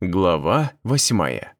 Глава восьмая.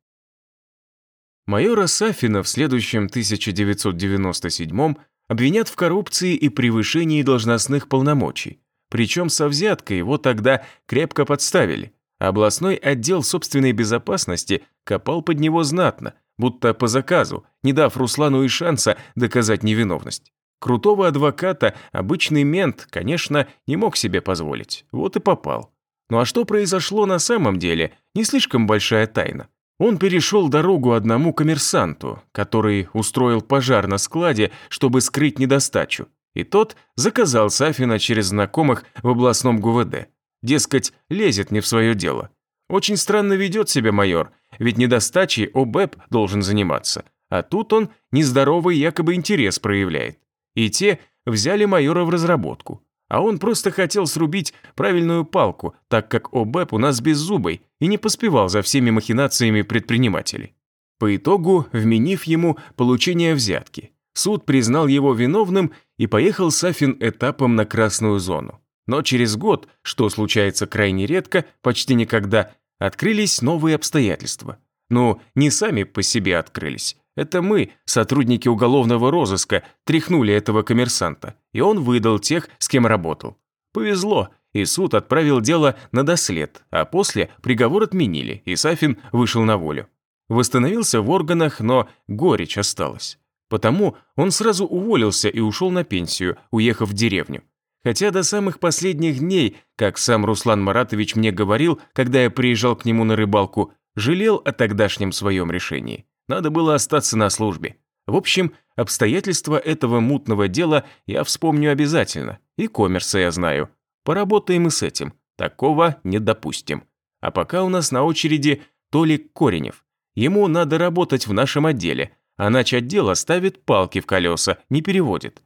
Майора Сафина в следующем 1997 обвинят в коррупции и превышении должностных полномочий. Причем со взяткой его тогда крепко подставили. Областной отдел собственной безопасности копал под него знатно, будто по заказу, не дав Руслану и шанса доказать невиновность. Крутого адвоката обычный мент, конечно, не мог себе позволить, вот и попал. Ну а что произошло на самом деле, не слишком большая тайна. Он перешел дорогу одному коммерсанту, который устроил пожар на складе, чтобы скрыть недостачу. И тот заказал Сафина через знакомых в областном ГУВД. Дескать, лезет не в свое дело. Очень странно ведет себя майор, ведь недостачей ОБЭП должен заниматься. А тут он нездоровый якобы интерес проявляет. И те взяли майора в разработку а он просто хотел срубить правильную палку, так как ОБЭП у нас беззубый и не поспевал за всеми махинациями предпринимателей. По итогу, вменив ему получение взятки, суд признал его виновным и поехал Сафин этапом на красную зону. Но через год, что случается крайне редко, почти никогда, открылись новые обстоятельства. Ну, не сами по себе открылись, это мы, сотрудники уголовного розыска, тряхнули этого коммерсанта, и он выдал тех, с кем работал. Повезло, и суд отправил дело на дослед, а после приговор отменили, и Сафин вышел на волю. Восстановился в органах, но горечь осталась. Потому он сразу уволился и ушел на пенсию, уехав в деревню. Хотя до самых последних дней, как сам Руслан Маратович мне говорил, когда я приезжал к нему на рыбалку, жалел о тогдашнем своем решении. Надо было остаться на службе. В общем, обстоятельства этого мутного дела я вспомню обязательно. И коммерса я знаю. Поработаем и с этим. Такого не допустим. А пока у нас на очереди Толик Коренев. Ему надо работать в нашем отделе, а начать дело ставит палки в колеса, не переводит.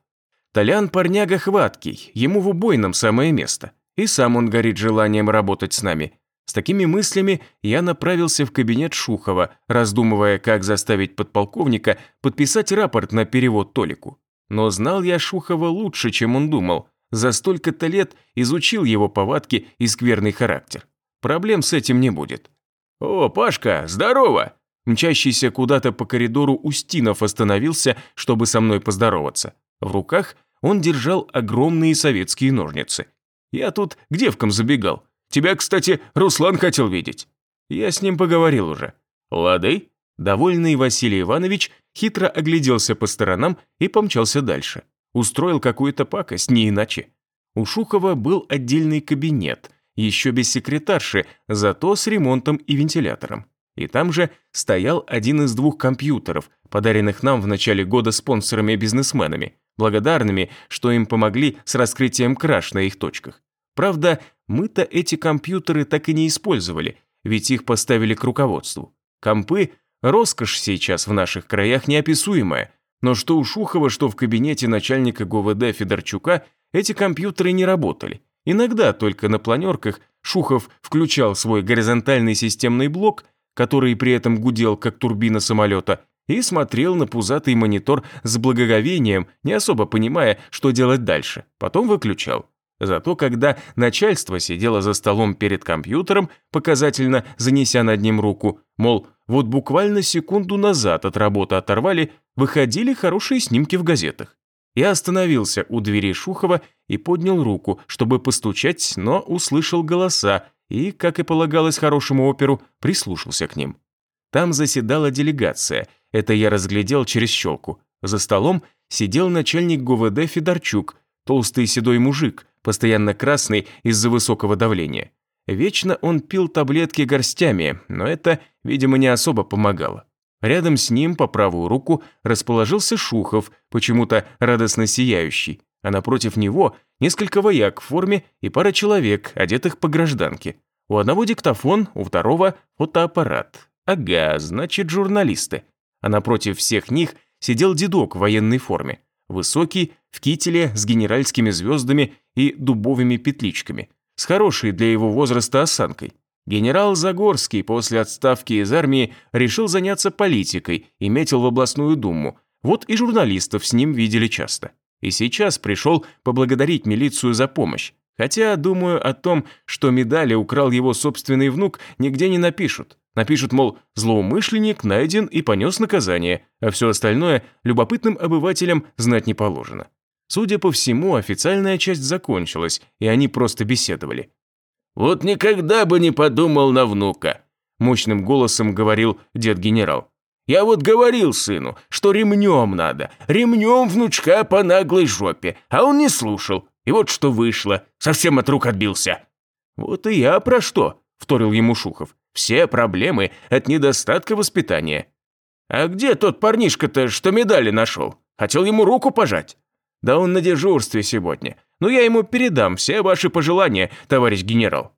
Толян парняга хваткий, ему в убойном самое место. И сам он горит желанием работать с нами. С такими мыслями я направился в кабинет Шухова, раздумывая, как заставить подполковника подписать рапорт на перевод Толику. Но знал я Шухова лучше, чем он думал. За столько-то лет изучил его повадки и скверный характер. Проблем с этим не будет. «О, Пашка, здорово!» Мчащийся куда-то по коридору Устинов остановился, чтобы со мной поздороваться. В руках он держал огромные советские ножницы. Я тут к девкам забегал. Тебя, кстати, Руслан хотел видеть». Я с ним поговорил уже. «Лады?» Довольный Василий Иванович хитро огляделся по сторонам и помчался дальше. Устроил какую-то пакость, не иначе. У Шухова был отдельный кабинет, еще без секретарши, зато с ремонтом и вентилятором. И там же стоял один из двух компьютеров, подаренных нам в начале года спонсорами-бизнесменами, благодарными, что им помогли с раскрытием краж на их точках. Правда, мы-то эти компьютеры так и не использовали, ведь их поставили к руководству. Компы – роскошь сейчас в наших краях неописуемая, но что у Шухова, что в кабинете начальника ГУВД Федорчука, эти компьютеры не работали. Иногда только на планерках Шухов включал свой горизонтальный системный блок, который при этом гудел, как турбина самолета, и смотрел на пузатый монитор с благоговением, не особо понимая, что делать дальше. Потом выключал. Зато когда начальство сидело за столом перед компьютером, показательно занеся над ним руку, мол, вот буквально секунду назад от работы оторвали, выходили хорошие снимки в газетах. Я остановился у двери Шухова и поднял руку, чтобы постучать, но услышал голоса и, как и полагалось хорошему оперу, прислушался к ним. Там заседала делегация, это я разглядел через щелку. За столом сидел начальник ГУВД Федорчук, толстый седой мужик, постоянно красный из-за высокого давления. Вечно он пил таблетки горстями, но это, видимо, не особо помогало. Рядом с ним, по правую руку, расположился Шухов, почему-то радостно сияющий, а напротив него несколько вояк в форме и пара человек, одетых по гражданке. У одного диктофон, у второго фотоаппарат. Ага, значит, журналисты. А напротив всех них сидел дедок в военной форме. Высокий, в кителе с генеральскими звездами и дубовыми петличками, с хорошей для его возраста осанкой. Генерал Загорский после отставки из армии решил заняться политикой и метил в областную думу. Вот и журналистов с ним видели часто. И сейчас пришел поблагодарить милицию за помощь. Хотя, думаю, о том, что медали украл его собственный внук, нигде не напишут. Напишут, мол, злоумышленник найден и понес наказание, а все остальное любопытным обывателям знать не положено. Судя по всему, официальная часть закончилась, и они просто беседовали. «Вот никогда бы не подумал на внука», – мощным голосом говорил дед-генерал. «Я вот говорил сыну, что ремнем надо, ремнем внучка по наглой жопе, а он не слушал. И вот что вышло, совсем от рук отбился». «Вот и я про что», – вторил ему Шухов. «Все проблемы от недостатка воспитания». «А где тот парнишка-то, что медали нашел? Хотел ему руку пожать?» «Да он на дежурстве сегодня. Но я ему передам все ваши пожелания, товарищ генерал».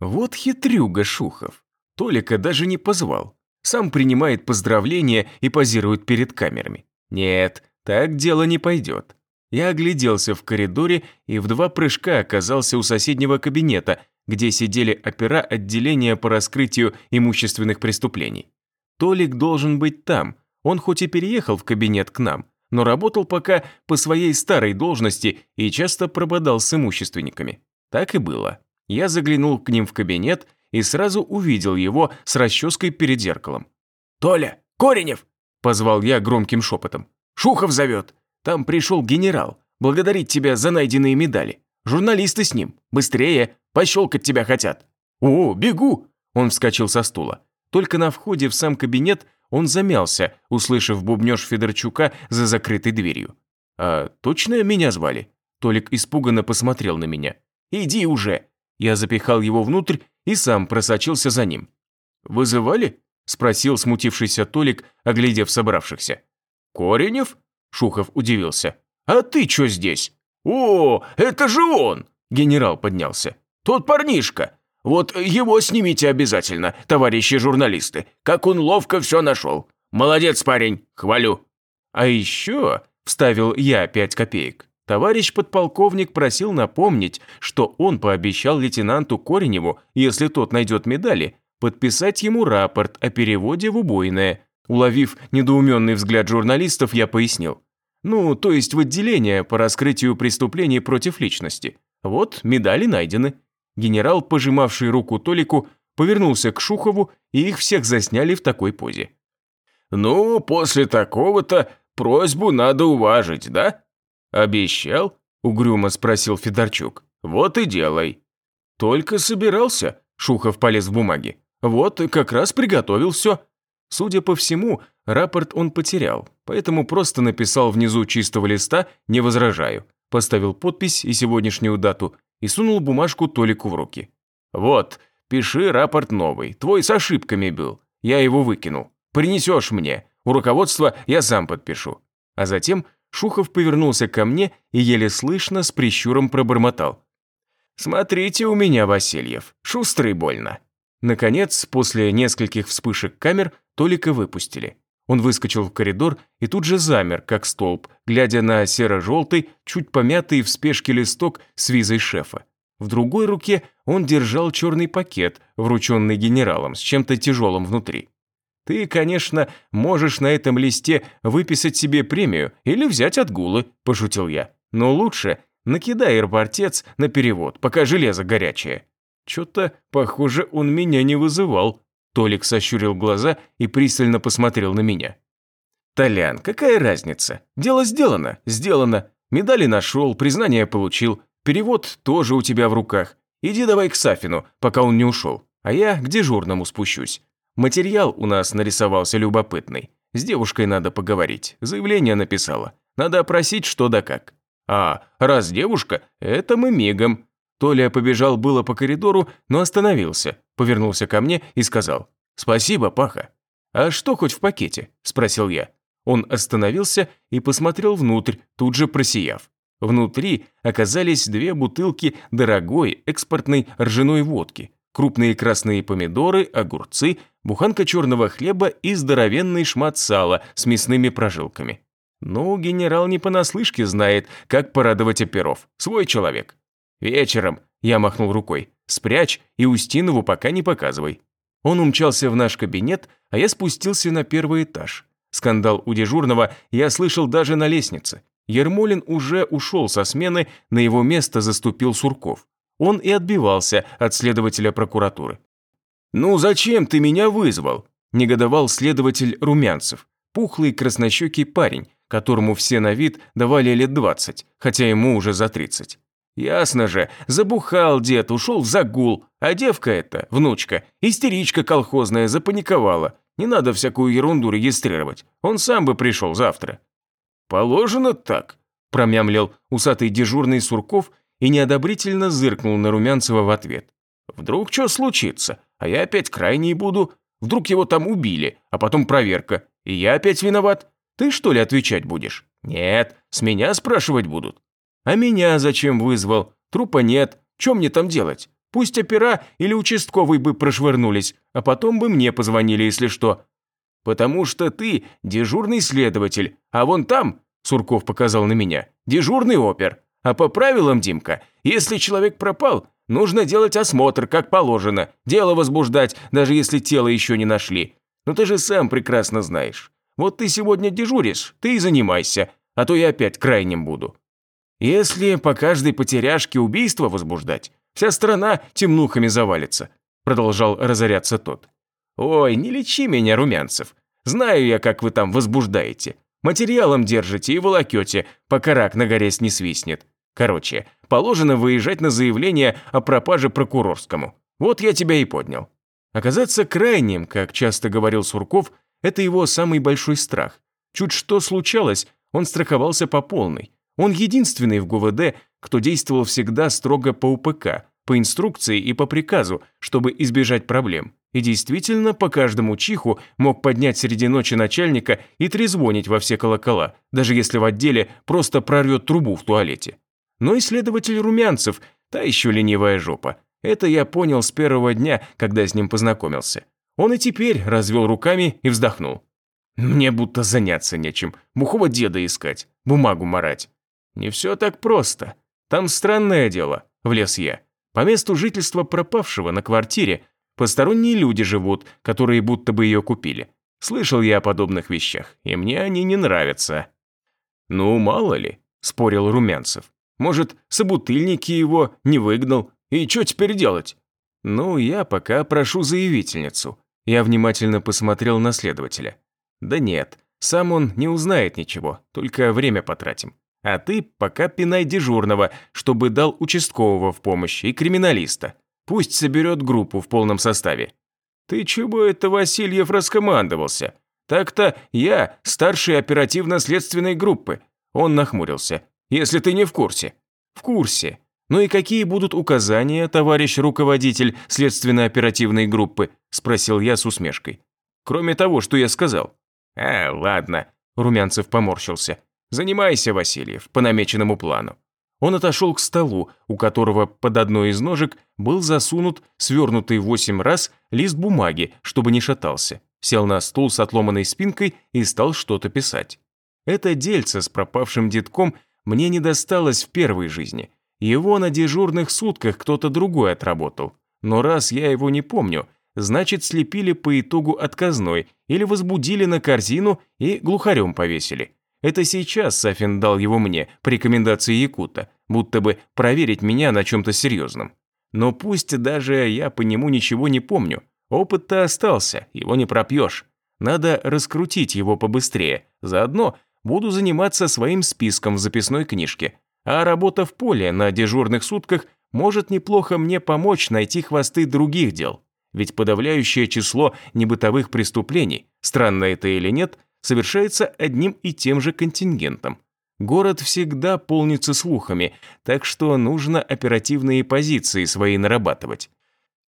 Вот хитрюга Шухов. Толика даже не позвал. Сам принимает поздравления и позирует перед камерами. Нет, так дело не пойдет. Я огляделся в коридоре и в два прыжка оказался у соседнего кабинета, где сидели опера отделения по раскрытию имущественных преступлений. Толик должен быть там, он хоть и переехал в кабинет к нам, но работал пока по своей старой должности и часто прободал с имущественниками. Так и было. Я заглянул к ним в кабинет и сразу увидел его с расческой перед зеркалом. «Толя! Коренев!» – позвал я громким шепотом. «Шухов зовет!» Там пришел генерал, благодарить тебя за найденные медали. Журналисты с ним. Быстрее, пощелкать тебя хотят». «О, бегу!» Он вскочил со стула. Только на входе в сам кабинет он замялся, услышав бубнёж Федорчука за закрытой дверью. «А точно меня звали?» Толик испуганно посмотрел на меня. «Иди уже!» Я запихал его внутрь и сам просочился за ним. «Вызывали?» – спросил смутившийся Толик, оглядев собравшихся. «Коренев?» Шухов удивился. «А ты чё здесь?» «О, это же он!» Генерал поднялся. «Тот парнишка. Вот его снимите обязательно, товарищи журналисты. Как он ловко все нашел. Молодец, парень, хвалю». «А еще...» – вставил я пять копеек. Товарищ подполковник просил напомнить, что он пообещал лейтенанту Кореневу, если тот найдет медали, подписать ему рапорт о переводе в убойное. Уловив недоуменный взгляд журналистов, я пояснил. Ну, то есть в отделение по раскрытию преступлений против личности. Вот, медали найдены. Генерал, пожимавший руку Толику, повернулся к Шухову, и их всех засняли в такой позе. «Ну, после такого-то просьбу надо уважить, да?» «Обещал?» – угрюмо спросил Федорчук. «Вот и делай». «Только собирался», – Шухов полез в бумаги. «Вот, как раз приготовил все. Судя по всему, рапорт он потерял, поэтому просто написал внизу чистого листа «Не возражаю», поставил подпись и сегодняшнюю дату и сунул бумажку Толику в руки. «Вот, пиши рапорт новый, твой с ошибками был, я его выкинул. Принесешь мне, у руководства я сам подпишу». А затем Шухов повернулся ко мне и еле слышно с прищуром пробормотал. «Смотрите у меня, Васильев, шустрый больно». Наконец, после нескольких вспышек камер, Толика выпустили. Он выскочил в коридор и тут же замер, как столб, глядя на серо-желтый, чуть помятый в спешке листок с визой шефа. В другой руке он держал черный пакет, врученный генералом, с чем-то тяжелым внутри. «Ты, конечно, можешь на этом листе выписать себе премию или взять отгулы», – пошутил я. «Но лучше накидай рапортец на перевод, пока железо горячее». Что-то, похоже, он меня не вызывал. Толик сощурил глаза и пристально посмотрел на меня. «Толян, какая разница? Дело сделано, сделано. Медали нашел, признание получил. Перевод тоже у тебя в руках. Иди давай к Сафину, пока он не ушел. А я к дежурному спущусь. Материал у нас нарисовался любопытный. С девушкой надо поговорить. Заявление написала. Надо опросить что да как. А, раз девушка, это мы мигом. Толя побежал было по коридору, но остановился, повернулся ко мне и сказал «Спасибо, Паха». «А что хоть в пакете?» – спросил я. Он остановился и посмотрел внутрь, тут же просияв. Внутри оказались две бутылки дорогой экспортной ржаной водки, крупные красные помидоры, огурцы, буханка черного хлеба и здоровенный шмат сала с мясными прожилками. Ну, генерал не понаслышке знает, как порадовать оперов. Свой человек. «Вечером», – я махнул рукой, – «спрячь и Устинову пока не показывай». Он умчался в наш кабинет, а я спустился на первый этаж. Скандал у дежурного я слышал даже на лестнице. Ермолин уже ушел со смены, на его место заступил Сурков. Он и отбивался от следователя прокуратуры. «Ну зачем ты меня вызвал?» – негодовал следователь Румянцев, пухлый краснощекий парень, которому все на вид давали лет 20, хотя ему уже за 30. Ясно же, забухал дед, ушел в загул, а девка эта, внучка, истеричка колхозная, запаниковала. Не надо всякую ерунду регистрировать, он сам бы пришел завтра. «Положено так», – промямлил усатый дежурный Сурков и неодобрительно зыркнул на Румянцева в ответ. «Вдруг что случится, а я опять крайний буду, вдруг его там убили, а потом проверка, и я опять виноват. Ты что ли отвечать будешь? Нет, с меня спрашивать будут. А меня зачем вызвал? Трупа нет, что мне там делать? Пусть опера или участковый бы прошвырнулись, а потом бы мне позвонили, если что. Потому что ты дежурный следователь, а вон там, Сурков показал на меня, дежурный опер. А по правилам, Димка, если человек пропал, нужно делать осмотр, как положено, дело возбуждать, даже если тело еще не нашли. Но ты же сам прекрасно знаешь. Вот ты сегодня дежуришь, ты и занимайся, а то я опять крайним буду. Если по каждой потеряшке убийство возбуждать, вся страна темнухами завалится», продолжал разоряться тот. «Ой, не лечи меня, Румянцев. Знаю я, как вы там возбуждаете. Материалом держите и волокете, пока рак на горе не свистнет. Короче, положено выезжать на заявление о пропаже прокурорскому. Вот я тебя и поднял». Оказаться крайним, как часто говорил Сурков, это его самый большой страх. Чуть что случалось, он страховался по полной. Он единственный в ГУВД, кто действовал всегда строго по УПК, по инструкции и по приказу, чтобы избежать проблем. И действительно, по каждому чиху мог поднять среди ночи начальника и трезвонить во все колокола, даже если в отделе просто прорвет трубу в туалете. Но исследователь Румянцев – та еще ленивая жопа. Это я понял с первого дня, когда с ним познакомился. Он и теперь развел руками и вздохнул. Мне будто заняться нечем, бухого деда искать, бумагу марать. Не все так просто. Там странное дело, влез я. По месту жительства пропавшего на квартире посторонние люди живут, которые будто бы ее купили. Слышал я о подобных вещах, и мне они не нравятся. Ну, мало ли, спорил Румянцев. Может, собутыльники его не выгнал, и что теперь делать? Ну, я пока прошу заявительницу. Я внимательно посмотрел на следователя. Да нет, сам он не узнает ничего, только время потратим. А ты пока пинай дежурного, чтобы дал участкового в помощь и криминалиста. Пусть соберет группу в полном составе. Ты чего это, Васильев, раскомандовался? Так-то я старший оперативно-следственной группы. Он нахмурился. Если ты не в курсе. В курсе. «Ну и какие будут указания, товарищ руководитель следственно-оперативной группы?» – спросил я с усмешкой. «Кроме того, что я сказал». «А, ладно», – Румянцев поморщился. «Занимайся, Васильев, по намеченному плану». Он отошел к столу, у которого под одной из ножек был засунут свернутый восемь раз лист бумаги, чтобы не шатался. Сел на стул с отломанной спинкой и стал что-то писать. Это дельце с пропавшим детком мне не досталось в первой жизни – его на дежурных сутках кто-то другой отработал. Но раз я его не помню, значит слепили по итогу отказной или возбудили на корзину и глухарем повесили. Это сейчас Сафин дал его мне по рекомендации Якута, будто бы проверить меня на чем-то серьезном. Но пусть даже я по нему ничего не помню, опыт-то остался, его не пропьешь. Надо раскрутить его побыстрее, заодно буду заниматься своим списком в записной книжке, а работа в поле на дежурных сутках может неплохо мне помочь найти хвосты других дел. Ведь подавляющее число небытовых преступлений, странно это или нет, совершается одним и тем же контингентом. Город всегда полнится слухами, так что нужно оперативные позиции свои нарабатывать.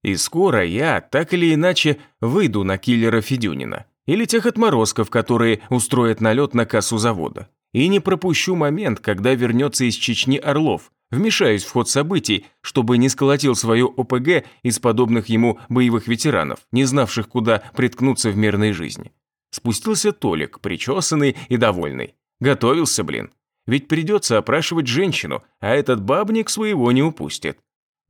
И скоро я, так или иначе, выйду на киллера Федюнина. Или тех отморозков, которые устроят налет на кассу завода. И не пропущу момент, когда вернется из Чечни Орлов. Вмешаюсь в ход событий, чтобы не сколотил свою ОПГ из подобных ему боевых ветеранов, не знавших, куда приткнуться в мирной жизни. Спустился Толик, причесанный и довольный. Готовился, блин. Ведь придется опрашивать женщину, а этот бабник своего не упустит.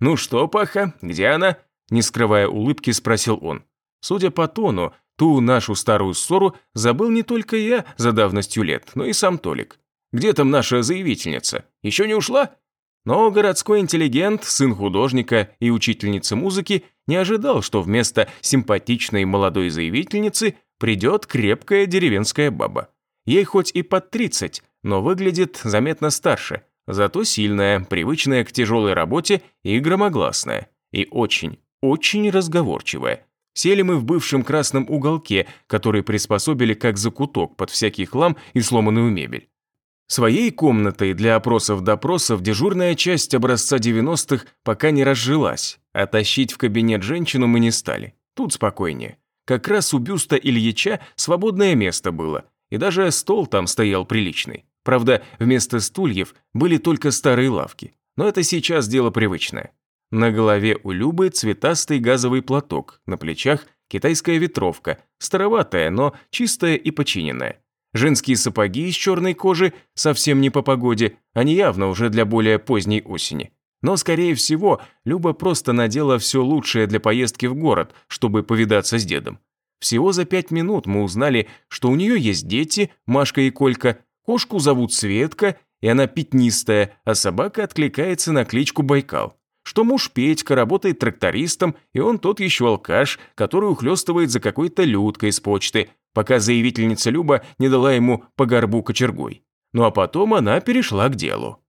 «Ну что, Паха, где она?» Не скрывая улыбки, спросил он. Судя по тону, Ту нашу старую ссору забыл не только я за давностью лет, но и сам Толик. Где там наша заявительница? Еще не ушла? Но городской интеллигент, сын художника и учительницы музыки, не ожидал, что вместо симпатичной молодой заявительницы придет крепкая деревенская баба. Ей хоть и под 30, но выглядит заметно старше, зато сильная, привычная к тяжелой работе и громогласная. И очень, очень разговорчивая. Сели мы в бывшем красном уголке, который приспособили как закуток под всякий хлам и сломанную мебель. Своей комнатой для опросов-допросов дежурная часть образца 90-х пока не разжилась, а тащить в кабинет женщину мы не стали. Тут спокойнее. Как раз у бюста Ильича свободное место было, и даже стол там стоял приличный. Правда, вместо стульев были только старые лавки. Но это сейчас дело привычное. На голове у Любы цветастый газовый платок, на плечах китайская ветровка, староватая, но чистая и починенная. Женские сапоги из черной кожи совсем не по погоде, они явно уже для более поздней осени. Но, скорее всего, Люба просто надела все лучшее для поездки в город, чтобы повидаться с дедом. Всего за пять минут мы узнали, что у нее есть дети, Машка и Колька, кошку зовут Светка, и она пятнистая, а собака откликается на кличку Байкал. Что муж Петька работает трактористом, и он тот еще алкаш, который ухлёстывает за какой-то людкой с почты, пока заявительница Люба не дала ему по горбу кочергой. Ну а потом она перешла к делу.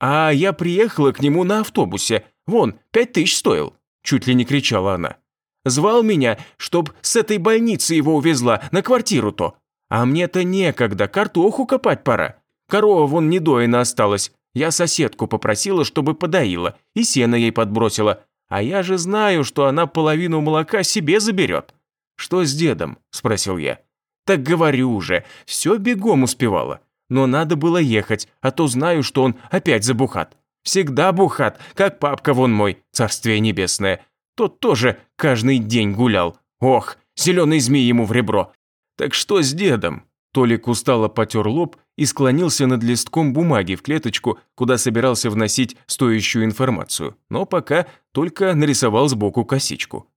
«А я приехала к нему на автобусе. Вон, пять тысяч стоил», – чуть ли не кричала она. «Звал меня, чтоб с этой больницы его увезла на квартиру-то. А мне-то некогда, картоху копать пора. Корова вон недоина осталась. Я соседку попросила, чтобы подоила, и сено ей подбросила. А я же знаю, что она половину молока себе заберет. «Что с дедом?» – спросил я. «Так говорю уже, все бегом успевала. Но надо было ехать, а то знаю, что он опять забухат. Всегда бухат, как папка вон мой, царствие небесное. Тот тоже каждый день гулял. Ох, зеленый змей ему в ребро. Так что с дедом?» Толик устало потер лоб и склонился над листком бумаги в клеточку, куда собирался вносить стоящую информацию, но пока только нарисовал сбоку косичку.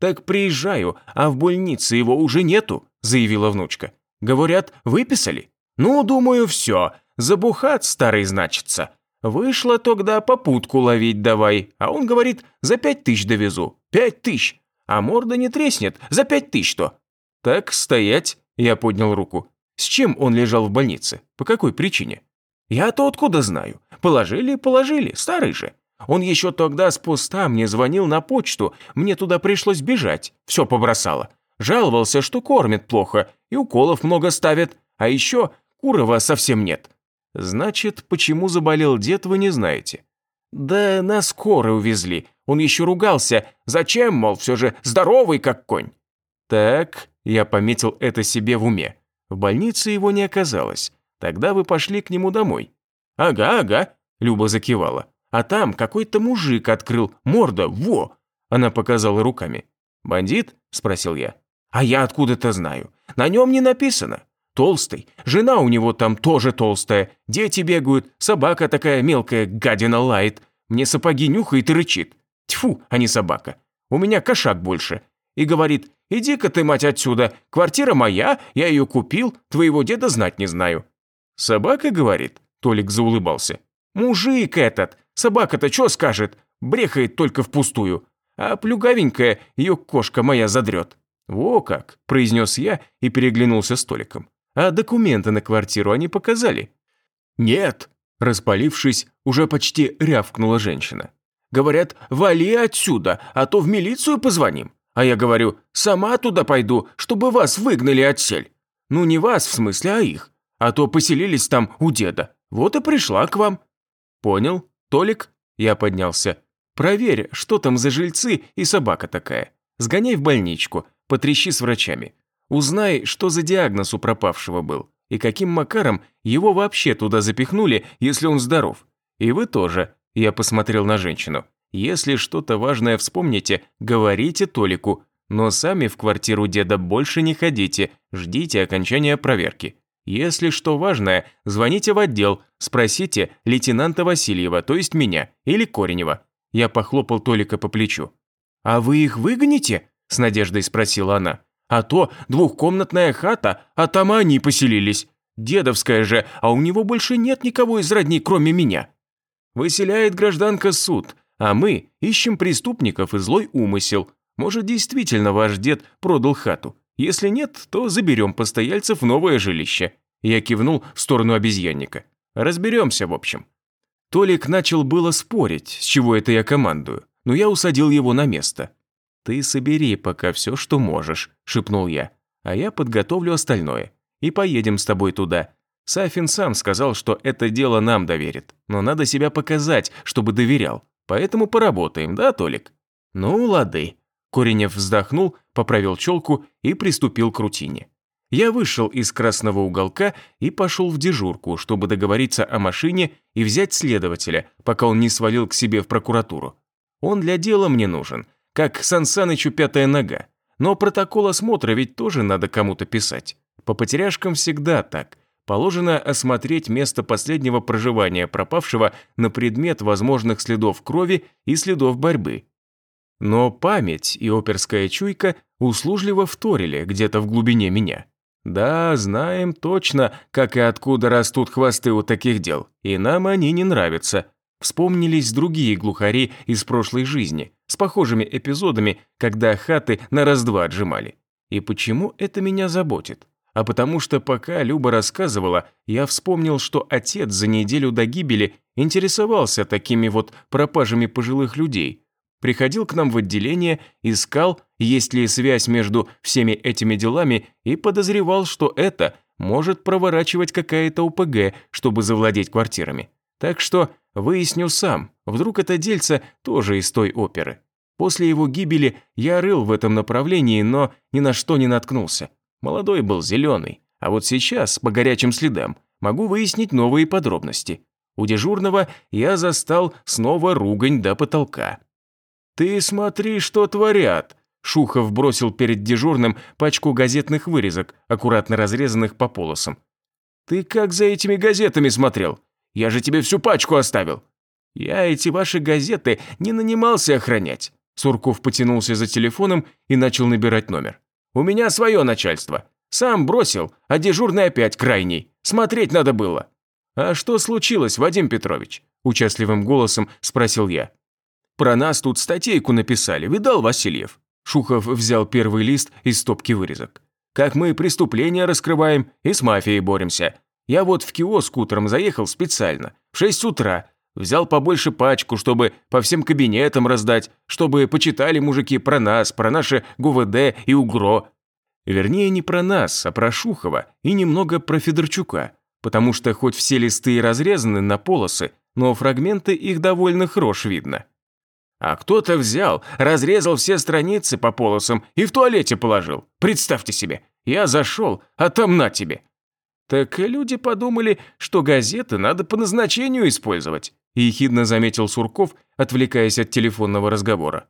«Так приезжаю, а в больнице его уже нету», – заявила внучка. «Говорят, выписали?» «Ну, думаю, все. Забухат старый значится. Вышла тогда попутку ловить давай, а он говорит, за пять тысяч довезу. Пять тысяч. А морда не треснет, за пять тысяч-то». «Так, стоять», – я поднял руку. «С чем он лежал в больнице? По какой причине?» «Я-то откуда знаю? Положили, положили, старый же. Он еще тогда с поста мне звонил на почту, мне туда пришлось бежать, все побросало. Жаловался, что кормят плохо и уколов много ставят, а еще Курова совсем нет. Значит, почему заболел дед, вы не знаете. Да на скорой увезли, он еще ругался, зачем, мол, все же здоровый как конь. Так, я пометил это себе в уме. В больнице его не оказалось. Тогда вы пошли к нему домой. Ага, ага, Люба закивала. А там какой-то мужик открыл, морда, во!» Она показала руками. «Бандит?» – спросил я. «А я откуда-то знаю. На нем не написано. Толстый. Жена у него там тоже толстая. Дети бегают, собака такая мелкая, гадина лает. Мне сапоги нюхает и рычит. Тьфу, а не собака. У меня кошак больше. И говорит, иди-ка ты, мать, отсюда. Квартира моя, я ее купил, твоего деда знать не знаю. Собака, говорит? Толик заулыбался. Мужик этот, Собака-то что скажет? Брехает только впустую. А плюгавенькая ее кошка моя задрет. «Во как!» – произнес я и переглянулся с Толиком. «А документы на квартиру они показали?» «Нет!» – распалившись, уже почти рявкнула женщина. «Говорят, вали отсюда, а то в милицию позвоним. А я говорю, сама туда пойду, чтобы вас выгнали отсель. Ну не вас, в смысле, а их. А то поселились там у деда. Вот и пришла к вам». «Понял», «Толик?» Я поднялся. «Проверь, что там за жильцы и собака такая. Сгоняй в больничку, потрещи с врачами. Узнай, что за диагноз у пропавшего был, и каким макаром его вообще туда запихнули, если он здоров. И вы тоже». Я посмотрел на женщину. «Если что-то важное вспомните, говорите Толику, но сами в квартиру деда больше не ходите, ждите окончания проверки. Если что важное, звоните в отдел, спросите лейтенанта Васильева, то есть меня, или Коренева. Я похлопал Толика по плечу. «А вы их выгоните?» – с надеждой спросила она. «А то двухкомнатная хата, а там они поселились. Дедовская же, а у него больше нет никого из родней, кроме меня». Выселяет гражданка суд, а мы ищем преступников и злой умысел. Может, действительно ваш дед продал хату. Если нет, то заберем постояльцев в новое жилище». Я кивнул в сторону обезьянника. «Разберемся, в общем». Толик начал было спорить, с чего это я командую, но я усадил его на место. «Ты собери пока все, что можешь», – шепнул я, «а я подготовлю остальное. И поедем с тобой туда. Сафин сам сказал, что это дело нам доверит, но надо себя показать, чтобы доверял. Поэтому поработаем, да, Толик?» «Ну, лады». Коренев вздохнул, поправил челку и приступил к рутине. Я вышел из красного уголка и пошел в дежурку, чтобы договориться о машине и взять следователя, пока он не свалил к себе в прокуратуру. Он для дела мне нужен, как Сансанычу пятая нога. Но протокол осмотра ведь тоже надо кому-то писать. По потеряшкам всегда так. Положено осмотреть место последнего проживания пропавшего на предмет возможных следов крови и следов борьбы. Но память и оперская чуйка услужливо вторили где-то в глубине меня. Да, знаем точно, как и откуда растут хвосты у таких дел, и нам они не нравятся. Вспомнились другие глухари из прошлой жизни, с похожими эпизодами, когда хаты на раз-два отжимали. И почему это меня заботит? А потому что пока Люба рассказывала, я вспомнил, что отец за неделю до гибели интересовался такими вот пропажами пожилых людей. Приходил к нам в отделение, искал, есть ли связь между всеми этими делами и подозревал, что это может проворачивать какая-то УПГ, чтобы завладеть квартирами. Так что выясню сам, вдруг это дельце тоже из той оперы. После его гибели я рыл в этом направлении, но ни на что не наткнулся. Молодой был зеленый, а вот сейчас, по горячим следам, могу выяснить новые подробности. У дежурного я застал снова ругань до потолка. «Ты смотри, что творят!» Шухов бросил перед дежурным пачку газетных вырезок, аккуратно разрезанных по полосам. «Ты как за этими газетами смотрел? Я же тебе всю пачку оставил!» «Я эти ваши газеты не нанимался охранять!» Сурков потянулся за телефоном и начал набирать номер. «У меня свое начальство. Сам бросил, а дежурный опять крайний. Смотреть надо было». «А что случилось, Вадим Петрович?» Участливым голосом спросил я. «Про нас тут статейку написали, видал, Васильев?» Шухов взял первый лист из стопки вырезок. «Как мы преступления раскрываем и с мафией боремся. Я вот в киоск утром заехал специально, в 6 утра, взял побольше пачку, чтобы по всем кабинетам раздать, чтобы почитали мужики про нас, про наше ГУВД и УГРО. Вернее, не про нас, а про Шухова и немного про Федорчука, потому что хоть все листы и разрезаны на полосы, но фрагменты их довольно хорош видно. А кто-то взял, разрезал все страницы по полосам и в туалете положил. Представьте себе, я зашел, а там на тебе. Так люди подумали, что газеты надо по назначению использовать, ехидно заметил Сурков, отвлекаясь от телефонного разговора.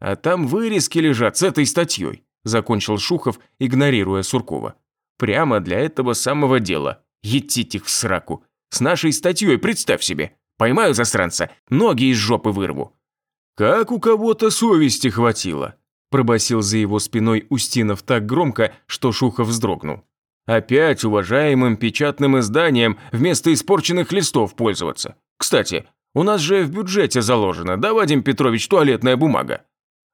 А там вырезки лежат с этой статьей, закончил Шухов, игнорируя Суркова. Прямо для этого самого дела. Етить их в сраку. С нашей статьей, представь себе. Поймаю засранца, ноги из жопы вырву. «Как у кого-то совести хватило», – пробасил за его спиной Устинов так громко, что Шухов вздрогнул. «Опять уважаемым печатным изданием вместо испорченных листов пользоваться. Кстати, у нас же в бюджете заложено, да, Вадим Петрович, туалетная бумага?»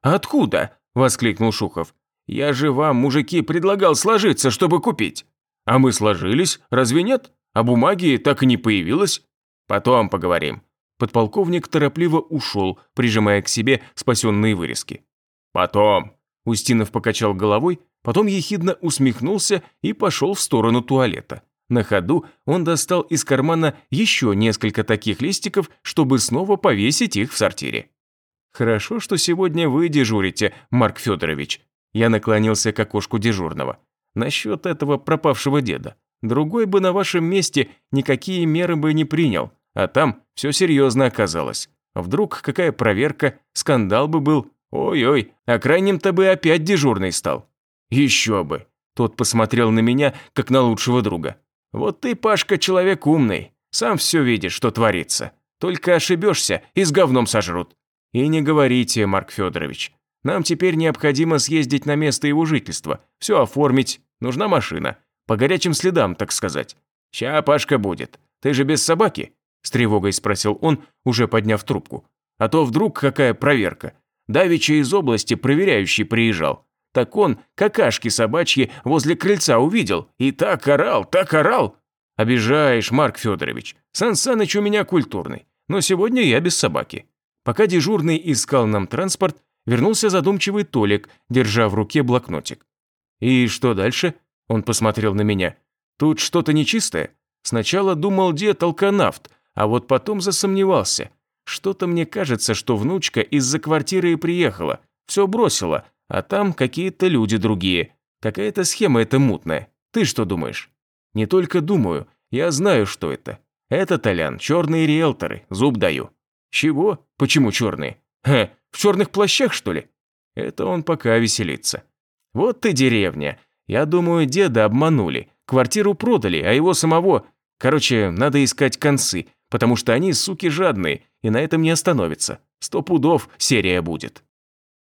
«Откуда?» – воскликнул Шухов. «Я же вам, мужики, предлагал сложиться, чтобы купить». «А мы сложились, разве нет? А бумаги так и не появилось?» «Потом поговорим. Подполковник торопливо ушел, прижимая к себе спасенные вырезки. «Потом!» Устинов покачал головой, потом ехидно усмехнулся и пошел в сторону туалета. На ходу он достал из кармана еще несколько таких листиков, чтобы снова повесить их в сортире. «Хорошо, что сегодня вы дежурите, Марк Федорович». Я наклонился к окошку дежурного. «Насчет этого пропавшего деда. Другой бы на вашем месте никакие меры бы не принял. А там все серьезно оказалось. Вдруг какая проверка, скандал бы был. Ой-ой, а крайним-то бы опять дежурный стал. Еще бы. Тот посмотрел на меня, как на лучшего друга. Вот ты, Пашка, человек умный. Сам все видишь, что творится. Только ошибешься и с говном сожрут. И не говорите, Марк Федорович. Нам теперь необходимо съездить на место его жительства, все оформить, нужна машина. По горячим следам, так сказать. Ща Пашка будет. Ты же без собаки? С тревогой спросил он, уже подняв трубку. А то вдруг какая проверка. Давича из области проверяющий приезжал. Так он какашки собачьи возле крыльца увидел и так орал, так орал. Обижаешь, Марк Федорович. Сан Саныч у меня культурный, но сегодня я без собаки. Пока дежурный искал нам транспорт, вернулся задумчивый Толик, держа в руке блокнотик. «И что дальше?» Он посмотрел на меня. «Тут что-то нечистое? Сначала думал дед алканавт, а вот потом засомневался. Что-то мне кажется, что внучка из-за квартиры и приехала, все бросила, а там какие-то люди другие. Какая-то схема эта мутная. Ты что думаешь?» «Не только думаю, я знаю, что это. Это, Толян, черные риэлторы, зуб даю». «Чего? Почему черные? Ха, в черных плащах, что ли?» Это он пока веселится. «Вот ты деревня. Я думаю, деда обманули. Квартиру продали, а его самого... Короче, надо искать концы, потому что они, суки, жадные, и на этом не остановятся. Сто пудов серия будет».